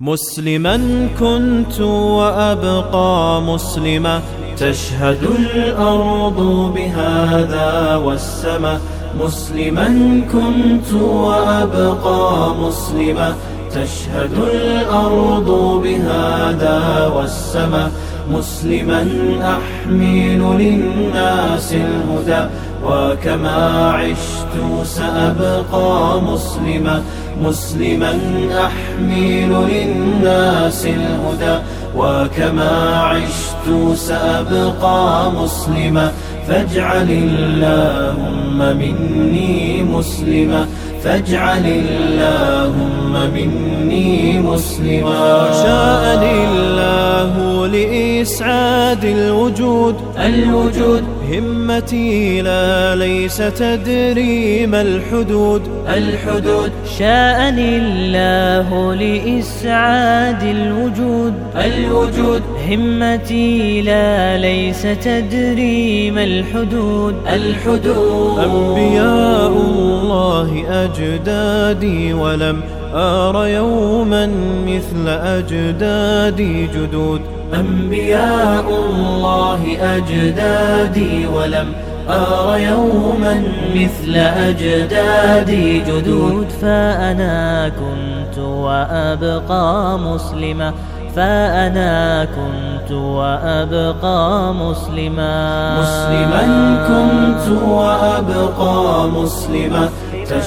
مسلما كنت وأبقى مسلما. تشهد الأرض بهذا والسماء مسلما كنت وأبقى مسلما. تشهد الأرض بهذا والسماء مسلما أحمل للناس الهدى وكما عشت سأبقى مسلما مسلما أحمل للناس الهدى وكما عشت سأبقى مسلما فاجعل اللهم مني مسلما فاجعل اللهم مني مسلما. شاءني الله لإسعاد الوجود. الوجود. همتي لا ليس تدري ما الحدود. الحدود. شاءني الله لإسعاد الوجود. الوجود. همتي لا ليس تدري ما الحدود. الحدود. أنبياء الله أجدادي ولم أر يوما مثل أجدادي جدود. أنبياء الله أجدادي ولم أر يوما مثل أجدادي جدود. فأنا كنت وأبقى مسلما. فأنا كنت وأبقى مسلما. مسلما كنت وأبقى مسلما.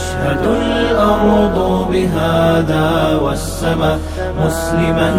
تشهد الأرض بهذا والسماء مسلما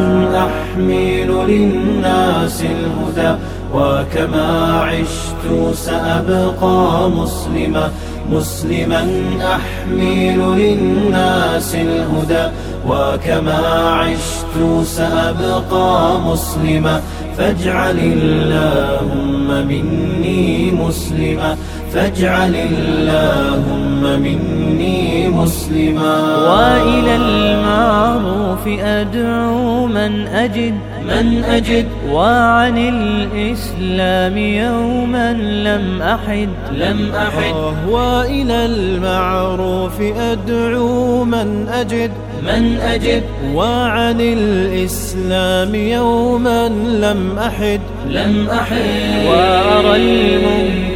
أحمل للناس الهدى وكما عشت سأبقى مسلما مسلما أحمل للناس الهدى وكما عشت سأبقى مسلما فاجعل اللهم مني مسلما. فاجعل اللهم مني مسلما. وإلى المعروف أدعو من أجد. من أجد وعن الإسلام يوما لم أحد لم أحد. وإلى المعروف أدعو من أجد من أجد. وعن الإسلام يوما لم أحد. لم أحد. وأرى المنكر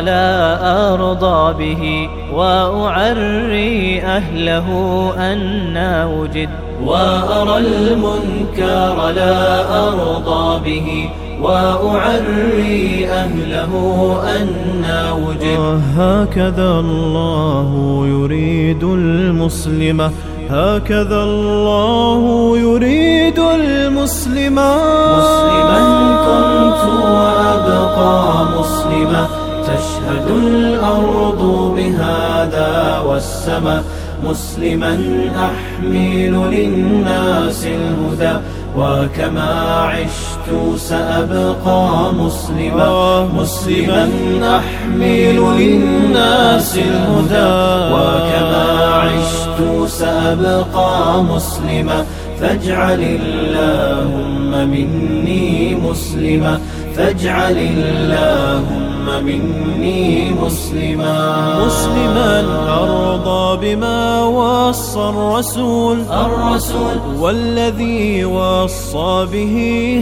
لا أرضى به وأعري أهله أنا وجد وأرى المنكر لا أرضى به وأعري أهله أنا وجد هكذا الله يريد المسلمة هكذا الله يريد المسلمة مسلما كنت وأبقى مسلما. تشهد الأرض بهذا والسماء مسلما أحمل للناس الهدى. وكما عشت سأبقى مسلما. مسلما أحمل للناس الهدى. وكما عشت سأبقى مسلما فاجعل اللهم مني مسلما فاجعل اللهم مني مسلما. مسلما أرضى بما وصى الرسول. الرسول. والذي وصى به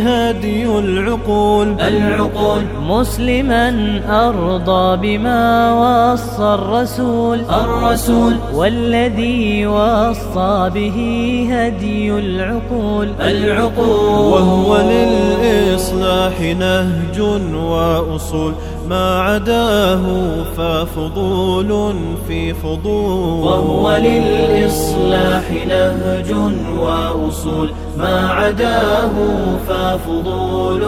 هدي العقول. العقول. مسلما أرضى بما وصى الرسول. الرسول. والذي وصى به هدي العقول. العقول. وهو للإصلاح نهج وأصول ما عداه ففضول في فضول. وهو للإصلاح نهج وأصول ما عداه ففضول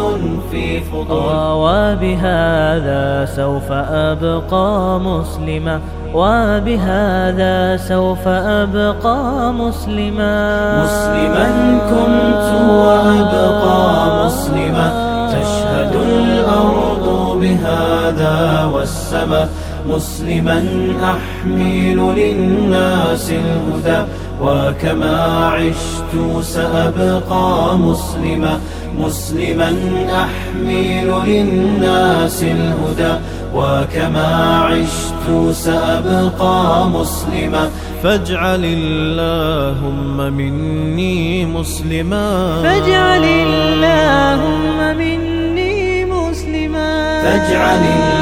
في فضول. وبهذا سوف أبقى مسلما. وبهذا سوف أبقى مسلما. مسلما كنت وأبقى مسلما. تشهد الأرض بهذا والسماء مسلما أحمل للناس الهدى وكما عشت سأبقى مسلما مسلما أحمل للناس الهدى وكما عشت سأبقى مسلما. فاجعل اللهم مني مسلما. فاجعل اللهم مني مسلما. فاجعل